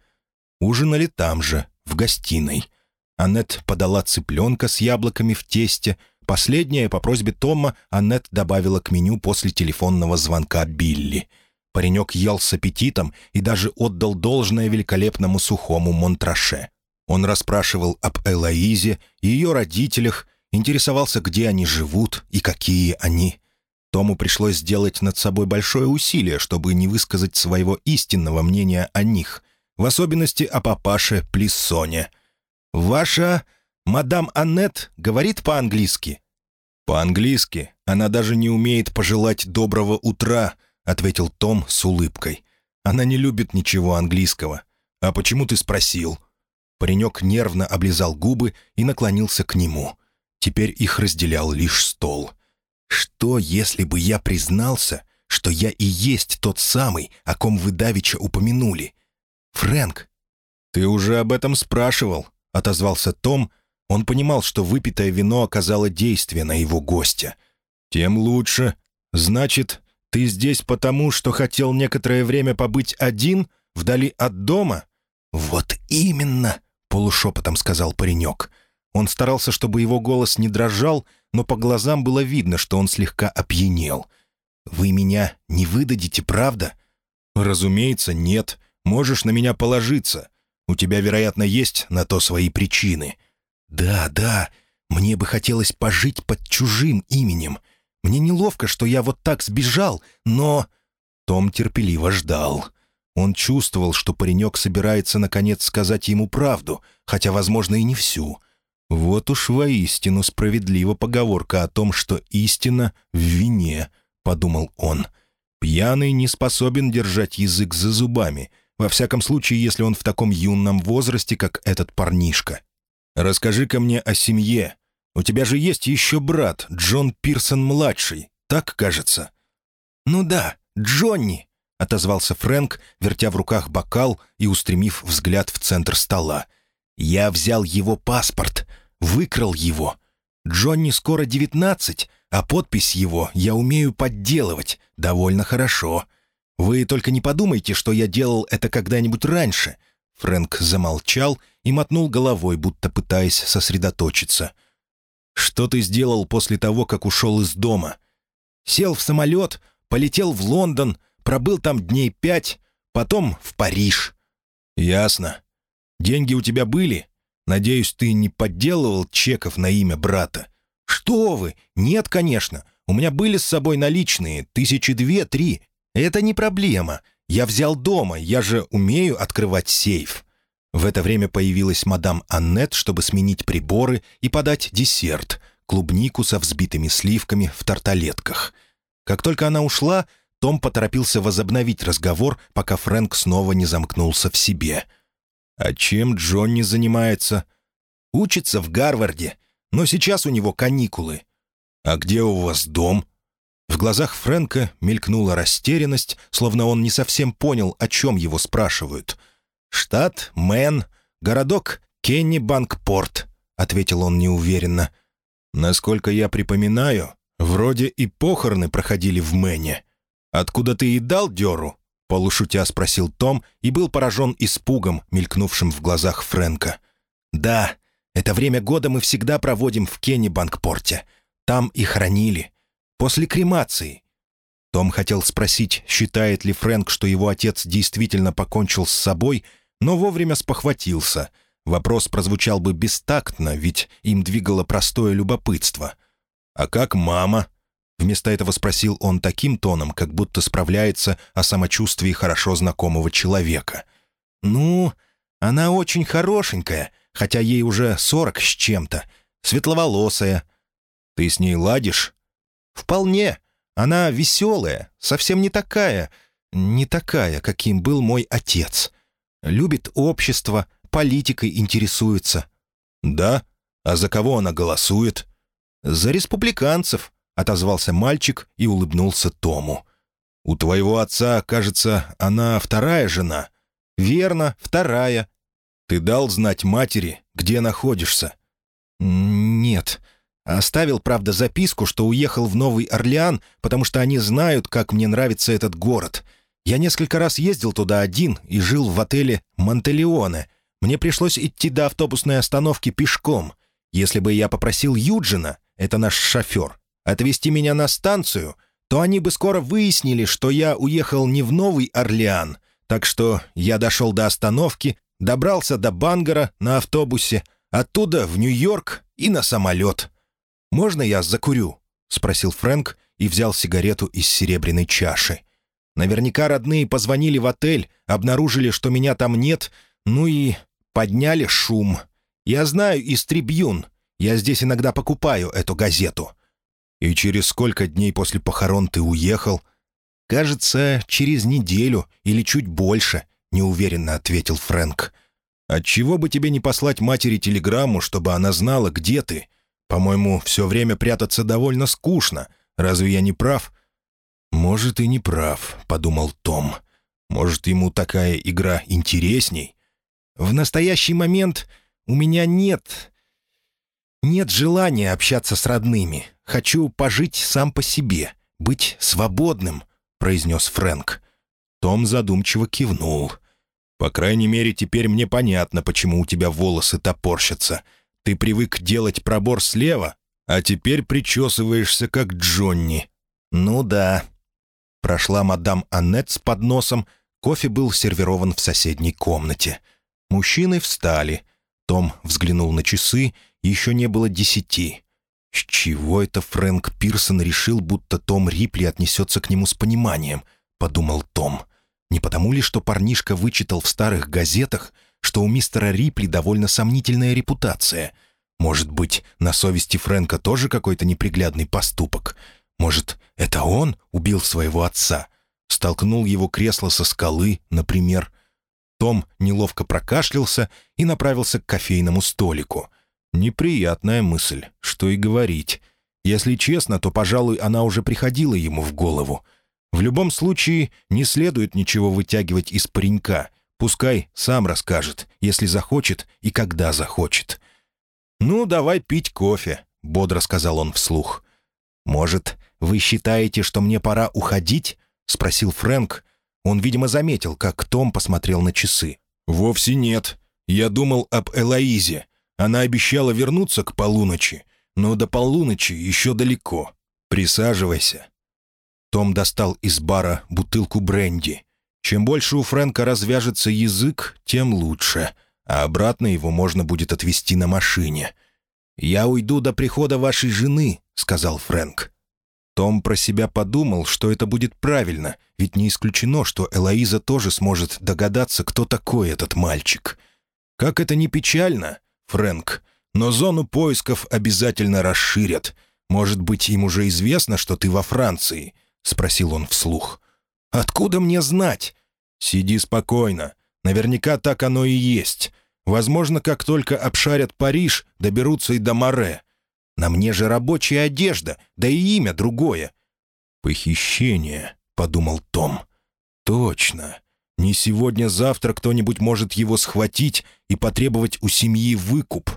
Ужинали там же, в гостиной. Аннет подала цыпленка с яблоками в тесте. Последняя, по просьбе Тома, Аннет добавила к меню после телефонного звонка Билли. Паренек ел с аппетитом и даже отдал должное великолепному сухому монтраше. Он расспрашивал об Элоизе, ее родителях, интересовался, где они живут и какие они. Тому пришлось сделать над собой большое усилие, чтобы не высказать своего истинного мнения о них, в особенности о папаше Плиссоне. «Ваша мадам Аннет говорит по-английски?» «По-английски. Она даже не умеет пожелать доброго утра», — ответил Том с улыбкой. «Она не любит ничего английского. А почему ты спросил?» Паренек нервно облизал губы и наклонился к нему. Теперь их разделял лишь стол. «Что, если бы я признался, что я и есть тот самый, о ком вы давеча упомянули? Фрэнк?» «Ты уже об этом спрашивал», — отозвался Том. Он понимал, что выпитое вино оказало действие на его гостя. «Тем лучше. Значит, ты здесь потому, что хотел некоторое время побыть один, вдали от дома?» «Вот именно!» полушепотом сказал паренек. Он старался, чтобы его голос не дрожал, но по глазам было видно, что он слегка опьянел. «Вы меня не выдадите, правда?» «Разумеется, нет. Можешь на меня положиться. У тебя, вероятно, есть на то свои причины». «Да, да. Мне бы хотелось пожить под чужим именем. Мне неловко, что я вот так сбежал, но...» Том терпеливо ждал. Он чувствовал, что паренек собирается наконец сказать ему правду, хотя, возможно, и не всю. Вот уж воистину справедлива поговорка о том, что истина в вине, — подумал он. Пьяный не способен держать язык за зубами, во всяком случае, если он в таком юном возрасте, как этот парнишка. «Расскажи-ка мне о семье. У тебя же есть еще брат, Джон Пирсон-младший, так кажется?» «Ну да, Джонни», отозвался Фрэнк, вертя в руках бокал и устремив взгляд в центр стола. «Я взял его паспорт, выкрал его. Джонни скоро девятнадцать, а подпись его я умею подделывать довольно хорошо. Вы только не подумайте, что я делал это когда-нибудь раньше». Фрэнк замолчал и мотнул головой, будто пытаясь сосредоточиться. «Что ты сделал после того, как ушел из дома?» «Сел в самолет, полетел в Лондон, Пробыл там дней пять, потом в Париж». «Ясно. Деньги у тебя были? Надеюсь, ты не подделывал чеков на имя брата?» «Что вы? Нет, конечно. У меня были с собой наличные, тысячи две-три. Это не проблема. Я взял дома, я же умею открывать сейф». В это время появилась мадам Аннет, чтобы сменить приборы и подать десерт — клубнику со взбитыми сливками в тарталетках. Как только она ушла, том поторопился возобновить разговор, пока Фрэнк снова не замкнулся в себе. «А чем Джонни занимается?» «Учится в Гарварде, но сейчас у него каникулы». «А где у вас дом?» В глазах Фрэнка мелькнула растерянность, словно он не совсем понял, о чем его спрашивают. «Штат Мэн, городок Кеннибанкпорт», — ответил он неуверенно. «Насколько я припоминаю, вроде и похороны проходили в Мэне. Откуда ты и дал дёру?» — полушутя спросил Том и был поражен испугом, мелькнувшим в глазах Фрэнка. «Да, это время года мы всегда проводим в Кеннибанкпорте. Там и хранили. После кремации». Том хотел спросить, считает ли Фрэнк, что его отец действительно покончил с собой, но вовремя спохватился — Вопрос прозвучал бы бестактно, ведь им двигало простое любопытство. «А как мама?» Вместо этого спросил он таким тоном, как будто справляется о самочувствии хорошо знакомого человека. «Ну, она очень хорошенькая, хотя ей уже сорок с чем-то. Светловолосая. Ты с ней ладишь?» «Вполне. Она веселая, совсем не такая, не такая, каким был мой отец. Любит общество, политикой интересуется». «Да? А за кого она голосует?» «За республиканцев», — отозвался мальчик и улыбнулся Тому. «У твоего отца, кажется, она вторая жена?» «Верно, вторая». «Ты дал знать матери, где находишься?» «Нет. Оставил, правда, записку, что уехал в Новый Орлеан, потому что они знают, как мне нравится этот город. Я несколько раз ездил туда один и жил в отеле «Монтелеоне», мне пришлось идти до автобусной остановки пешком. Если бы я попросил Юджина, это наш шофер, отвезти меня на станцию, то они бы скоро выяснили, что я уехал не в Новый Орлеан. Так что я дошел до остановки, добрался до Бангара на автобусе, оттуда в Нью-Йорк и на самолет. «Можно я закурю?» — спросил Фрэнк и взял сигарету из серебряной чаши. Наверняка родные позвонили в отель, обнаружили, что меня там нет, ну и Подняли шум. Я знаю из «Трибьюн». Я здесь иногда покупаю эту газету. И через сколько дней после похорон ты уехал? Кажется, через неделю или чуть больше, неуверенно ответил Фрэнк. Отчего бы тебе не послать матери телеграмму, чтобы она знала, где ты? По-моему, все время прятаться довольно скучно. Разве я не прав?» «Может, и не прав», — подумал Том. «Может, ему такая игра интересней?» В настоящий момент у меня нет... Нет желания общаться с родными. Хочу пожить сам по себе, быть свободным», — произнес Фрэнк. Том задумчиво кивнул. «По крайней мере, теперь мне понятно, почему у тебя волосы топорщатся. Ты привык делать пробор слева, а теперь причесываешься, как Джонни». «Ну да». Прошла мадам Аннет с подносом, кофе был сервирован в соседней комнате — Мужчины встали. Том взглянул на часы, еще не было десяти. С чего это Фрэнк Пирсон решил, будто Том Рипли отнесется к нему с пониманием, подумал Том. Не потому ли, что парнишка вычитал в старых газетах, что у мистера Рипли довольно сомнительная репутация? Может быть, на совести Фрэнка тоже какой-то неприглядный поступок? Может, это он убил своего отца? Столкнул его кресло со скалы, например? Том неловко прокашлялся и направился к кофейному столику. Неприятная мысль, что и говорить. Если честно, то, пожалуй, она уже приходила ему в голову. В любом случае, не следует ничего вытягивать из паренька. Пускай сам расскажет, если захочет и когда захочет. «Ну, давай пить кофе», — бодро сказал он вслух. «Может, вы считаете, что мне пора уходить?» — спросил Фрэнк, он, видимо, заметил, как Том посмотрел на часы. «Вовсе нет. Я думал об Элоизе. Она обещала вернуться к полуночи, но до полуночи еще далеко. Присаживайся». Том достал из бара бутылку бренди. Чем больше у Фрэнка развяжется язык, тем лучше, а обратно его можно будет отвезти на машине. «Я уйду до прихода вашей жены», — сказал Фрэнк. Том про себя подумал, что это будет правильно, ведь не исключено, что Элоиза тоже сможет догадаться, кто такой этот мальчик. Как это не печально, Фрэнк, но зону поисков обязательно расширят. Может быть, им уже известно, что ты во Франции?» — спросил он вслух. «Откуда мне знать?» «Сиди спокойно. Наверняка так оно и есть. Возможно, как только обшарят Париж, доберутся и до Море. На мне же рабочая одежда, да и имя другое. «Похищение», — подумал Том. «Точно. Не сегодня-завтра кто-нибудь может его схватить и потребовать у семьи выкуп».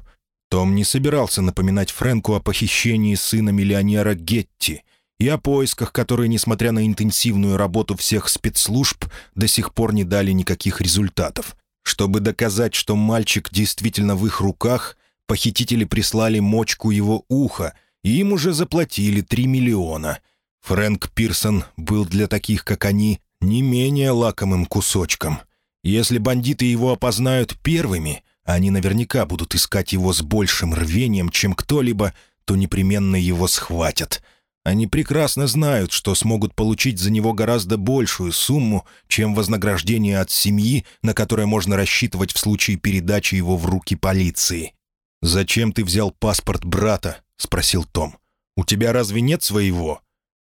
Том не собирался напоминать Фрэнку о похищении сына миллионера Гетти и о поисках, которые, несмотря на интенсивную работу всех спецслужб, до сих пор не дали никаких результатов. Чтобы доказать, что мальчик действительно в их руках, похитители прислали мочку его уха, и им уже заплатили 3 миллиона. Фрэнк Пирсон был для таких, как они, не менее лакомым кусочком. Если бандиты его опознают первыми, они наверняка будут искать его с большим рвением, чем кто-либо, то непременно его схватят. Они прекрасно знают, что смогут получить за него гораздо большую сумму, чем вознаграждение от семьи, на которое можно рассчитывать в случае передачи его в руки полиции. «Зачем ты взял паспорт брата?» — спросил Том. «У тебя разве нет своего?»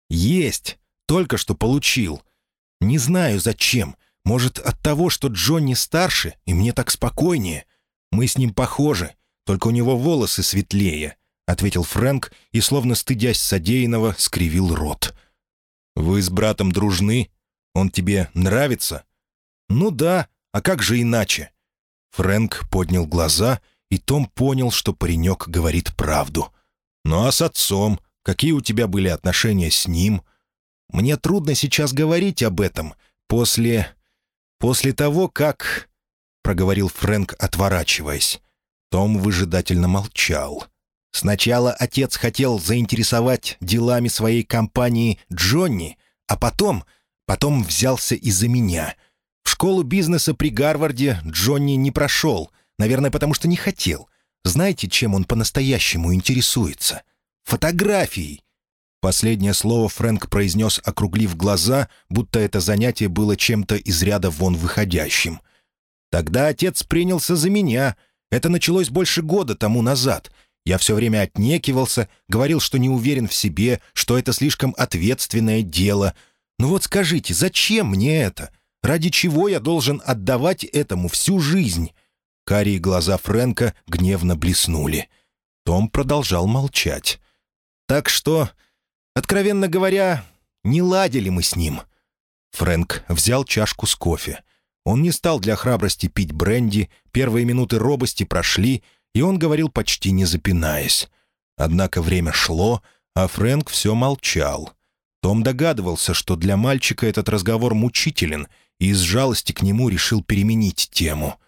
«Есть. Только что получил. Не знаю, зачем. Может, от того, что Джонни старше, и мне так спокойнее. Мы с ним похожи, только у него волосы светлее», — ответил Фрэнк и, словно стыдясь содеянного, скривил рот. «Вы с братом дружны? Он тебе нравится?» «Ну да, а как же иначе?» Фрэнк поднял глаза, и Том понял, что паренек говорит правду. «Ну а с отцом? Какие у тебя были отношения с ним?» Мне трудно сейчас говорить об этом. После... после того, как...» — проговорил Фрэнк, отворачиваясь. Том выжидательно молчал. Сначала отец хотел заинтересовать делами своей компании Джонни, а потом... потом взялся из-за меня. В школу бизнеса при Гарварде Джонни не прошел, наверное, потому что не хотел. Знаете, чем он по-настоящему интересуется? Фотографией. Последнее слово Фрэнк произнес, округлив глаза, будто это занятие было чем-то из ряда вон выходящим. «Тогда отец принялся за меня. Это началось больше года тому назад. Я все время отнекивался, говорил, что не уверен в себе, что это слишком ответственное дело. Ну вот скажите, зачем мне это? Ради чего я должен отдавать этому всю жизнь?» Карие глаза Фрэнка гневно блеснули. Том продолжал молчать. «Так что Откровенно говоря, не ладили мы с ним. Фрэнк взял чашку с кофе. Он не стал для храбрости пить бренди, первые минуты робости прошли, и он говорил почти не запинаясь. Однако время шло, а Фрэнк все молчал. Том догадывался, что для мальчика этот разговор мучителен, и из жалости к нему решил переменить тему.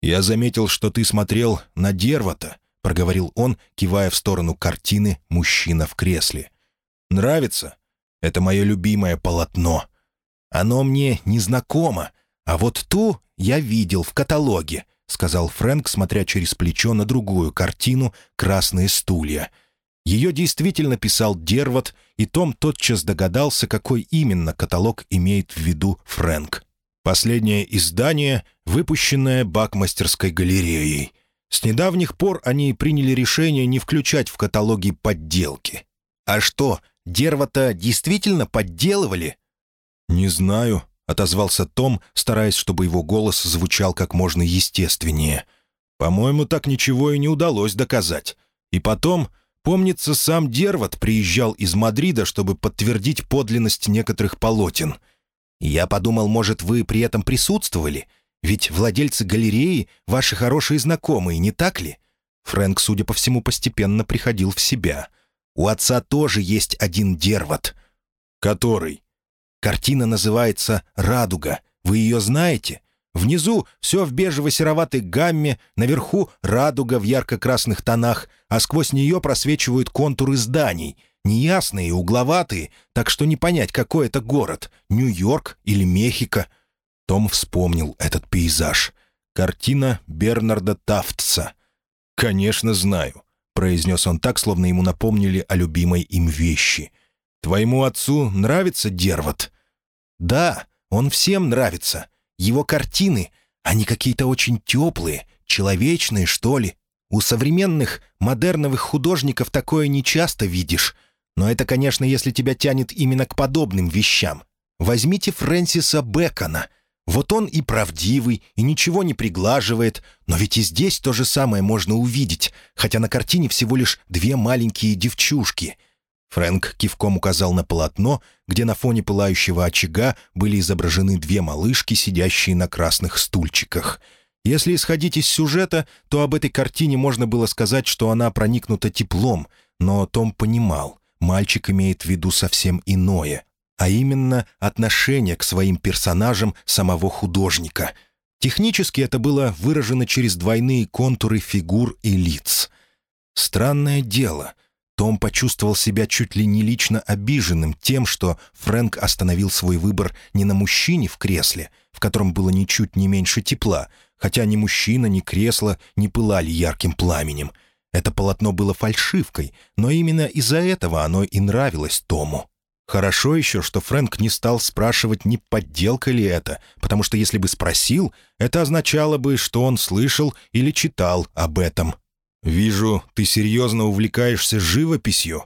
«Я заметил, что ты смотрел на Дервата», — проговорил он, кивая в сторону картины «Мужчина в кресле». Нравится? Это мое любимое полотно. Оно мне незнакомо, а вот ту я видел в каталоге», — сказал Фрэнк, смотря через плечо на другую картину «Красные стулья». Ее действительно писал Дервот, и Том тотчас догадался, какой именно каталог имеет в виду Фрэнк. Последнее издание, выпущенное Бакмастерской галереей. С недавних пор они приняли решение не включать в каталоги подделки. А что, Дервата действительно подделывали?» «Не знаю», — отозвался Том, стараясь, чтобы его голос звучал как можно естественнее. «По-моему, так ничего и не удалось доказать. И потом, помнится, сам Дерват приезжал из Мадрида, чтобы подтвердить подлинность некоторых полотен. Я подумал, может, вы при этом присутствовали? Ведь владельцы галереи — ваши хорошие знакомые, не так ли?» Фрэнк, судя по всему, постепенно приходил в себя — у отца тоже есть один дервот. Который? Картина называется «Радуга». Вы ее знаете? Внизу все в бежево-сероватой гамме, наверху радуга в ярко-красных тонах, а сквозь нее просвечивают контуры зданий, неясные и угловатые, так что не понять, какой это город, Нью-Йорк или Мехико. Том вспомнил этот пейзаж. Картина Бернарда Тафтса. «Конечно, знаю произнес он так, словно ему напомнили о любимой им вещи. «Твоему отцу нравится Дервот?» «Да, он всем нравится. Его картины, они какие-то очень теплые, человечные, что ли. У современных, модерновых художников такое не часто видишь. Но это, конечно, если тебя тянет именно к подобным вещам. Возьмите Фрэнсиса Бэкона — вот он и правдивый, и ничего не приглаживает, но ведь и здесь то же самое можно увидеть, хотя на картине всего лишь две маленькие девчушки. Фрэнк кивком указал на полотно, где на фоне пылающего очага были изображены две малышки, сидящие на красных стульчиках. Если исходить из сюжета, то об этой картине можно было сказать, что она проникнута теплом, но Том понимал, мальчик имеет в виду совсем иное, а именно отношение к своим персонажам самого художника. Технически это было выражено через двойные контуры фигур и лиц. Странное дело — том почувствовал себя чуть ли не лично обиженным тем, что Фрэнк остановил свой выбор не на мужчине в кресле, в котором было ничуть не меньше тепла, хотя ни мужчина, ни кресло не пылали ярким пламенем. Это полотно было фальшивкой, но именно из-за этого оно и нравилось Тому. Хорошо еще, что Фрэнк не стал спрашивать, не подделка ли это, потому что если бы спросил, это означало бы, что он слышал или читал об этом. «Вижу, ты серьезно увлекаешься живописью.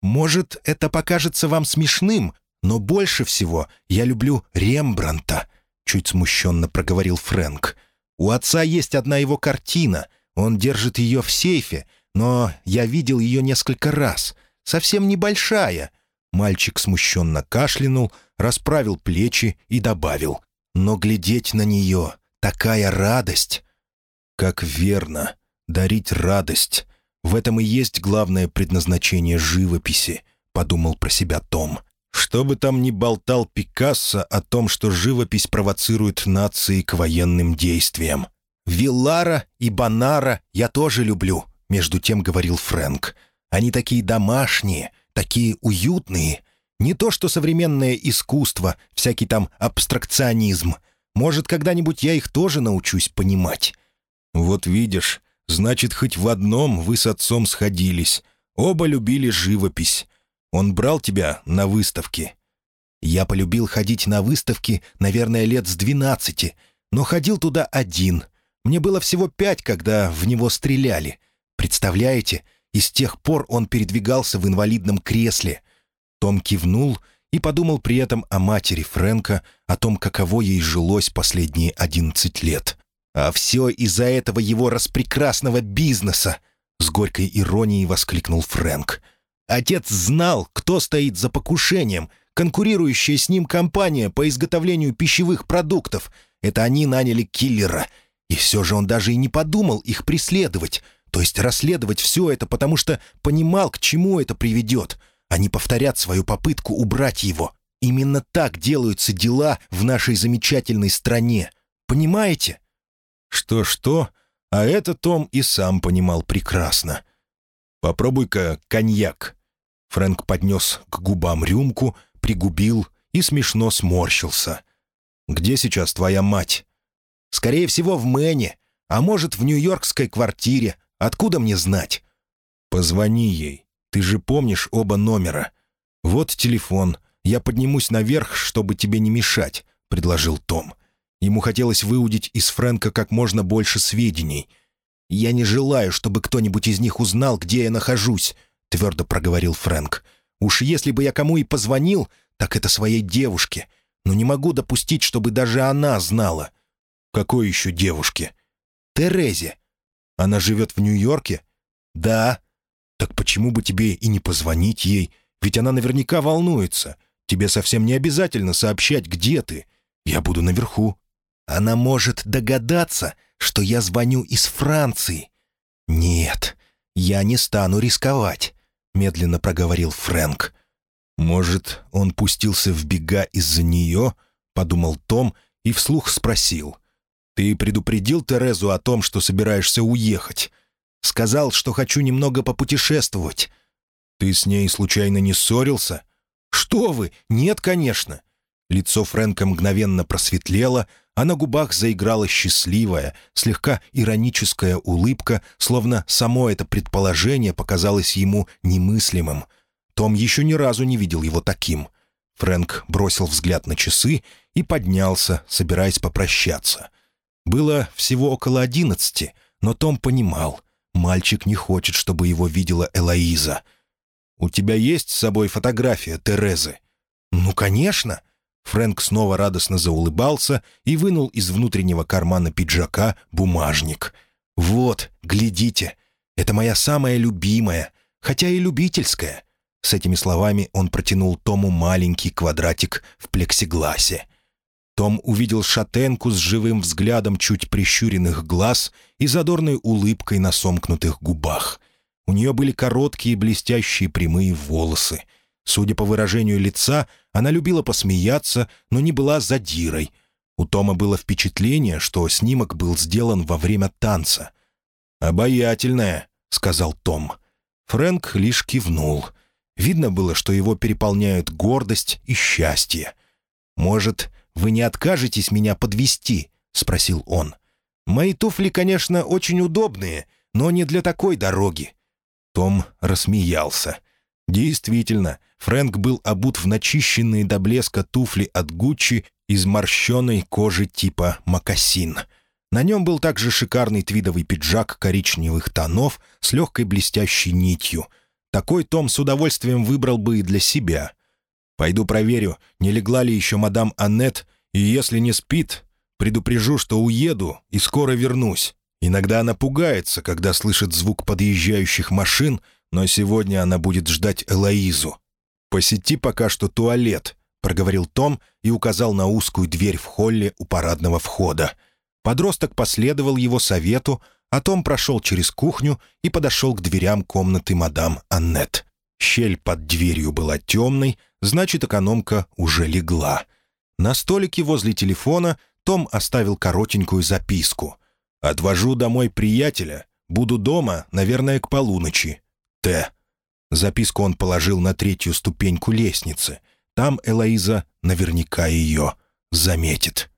Может, это покажется вам смешным, но больше всего я люблю Рембранта», — чуть смущенно проговорил Фрэнк. «У отца есть одна его картина. Он держит ее в сейфе, но я видел ее несколько раз. Совсем небольшая». Мальчик смущенно кашлянул, расправил плечи и добавил. «Но глядеть на нее — такая радость!» «Как верно!» дарить радость. В этом и есть главное предназначение живописи», — подумал про себя Том. Что бы там ни болтал Пикассо о том, что живопись провоцирует нации к военным действиям. «Виллара и Бонара я тоже люблю», — между тем говорил Фрэнк. «Они такие домашние, такие уютные. Не то что современное искусство, всякий там абстракционизм. Может, когда-нибудь я их тоже научусь понимать». «Вот видишь, Значит, хоть в одном вы с отцом сходились. Оба любили живопись. Он брал тебя на выставки. Я полюбил ходить на выставки, наверное, лет с двенадцати, но ходил туда один. Мне было всего пять, когда в него стреляли. Представляете, и с тех пор он передвигался в инвалидном кресле. Том кивнул и подумал при этом о матери Фрэнка, о том, каково ей жилось последние одиннадцать лет. А все из-за этого его распрекрасного бизнеса!» С горькой иронией воскликнул Фрэнк. «Отец знал, кто стоит за покушением. Конкурирующая с ним компания по изготовлению пищевых продуктов. Это они наняли киллера. И все же он даже и не подумал их преследовать. То есть расследовать все это, потому что понимал, к чему это приведет. Они повторят свою попытку убрать его. Именно так делаются дела в нашей замечательной стране. Понимаете?» Что-что, а это Том и сам понимал прекрасно. «Попробуй-ка коньяк». Фрэнк поднес к губам рюмку, пригубил и смешно сморщился. «Где сейчас твоя мать?» «Скорее всего, в Мэне, а может, в нью-йоркской квартире. Откуда мне знать?» «Позвони ей. Ты же помнишь оба номера. Вот телефон. Я поднимусь наверх, чтобы тебе не мешать», — предложил Том. Ему хотелось выудить из Фрэнка как можно больше сведений. «Я не желаю, чтобы кто-нибудь из них узнал, где я нахожусь», — твердо проговорил Фрэнк. «Уж если бы я кому и позвонил, так это своей девушке. Но не могу допустить, чтобы даже она знала». «Какой еще девушке?» «Терезе». «Она живет в Нью-Йорке?» «Да». «Так почему бы тебе и не позвонить ей? Ведь она наверняка волнуется. Тебе совсем не обязательно сообщать, где ты. Я буду наверху». Она может догадаться, что я звоню из Франции. Нет, я не стану рисковать, медленно проговорил Фрэнк. Может, он пустился в бега из-за нее, подумал Том и вслух спросил. Ты предупредил Терезу о том, что собираешься уехать? Сказал, что хочу немного попутешествовать. Ты с ней случайно не ссорился? Что вы? Нет, конечно. Лицо Фрэнка мгновенно просветлело, а на губах заиграла счастливая, слегка ироническая улыбка, словно само это предположение показалось ему немыслимым. Том еще ни разу не видел его таким. Фрэнк бросил взгляд на часы и поднялся, собираясь попрощаться. Было всего около одиннадцати, но Том понимал, мальчик не хочет, чтобы его видела Элоиза. «У тебя есть с собой фотография Терезы?» «Ну, конечно!» Фрэнк снова радостно заулыбался и вынул из внутреннего кармана пиджака бумажник. «Вот, глядите, это моя самая любимая, хотя и любительская. С этими словами он протянул Тому маленький квадратик в плексигласе. Том увидел шатенку с живым взглядом чуть прищуренных глаз и задорной улыбкой на сомкнутых губах. У нее были короткие блестящие прямые волосы. Судя по выражению лица, она любила посмеяться, но не была задирой. У Тома было впечатление, что снимок был сделан во время танца. «Обаятельная», — сказал Том. Фрэнк лишь кивнул. Видно было, что его переполняют гордость и счастье. «Может, вы не откажетесь меня подвести? спросил он. «Мои туфли, конечно, очень удобные, но не для такой дороги». Том рассмеялся. Действительно, Фрэнк был обут в начищенные до блеска туфли от Гуччи из морщеной кожи типа мокасин. На нем был также шикарный твидовый пиджак коричневых тонов с легкой блестящей нитью. Такой Том с удовольствием выбрал бы и для себя. Пойду проверю, не легла ли еще мадам Аннет, и если не спит, предупрежу, что уеду и скоро вернусь. Иногда она пугается, когда слышит звук подъезжающих машин, но сегодня она будет ждать Элоизу. «Посети пока что туалет», — проговорил Том и указал на узкую дверь в холле у парадного входа. Подросток последовал его совету, а Том прошел через кухню и подошел к дверям комнаты мадам Аннет. Щель под дверью была темной, значит, экономка уже легла. На столике возле телефона Том оставил коротенькую записку. «Отвожу домой приятеля. Буду дома, наверное, к полуночи. Т». Записку он положил на третью ступеньку лестницы. Там Элоиза наверняка ее заметит.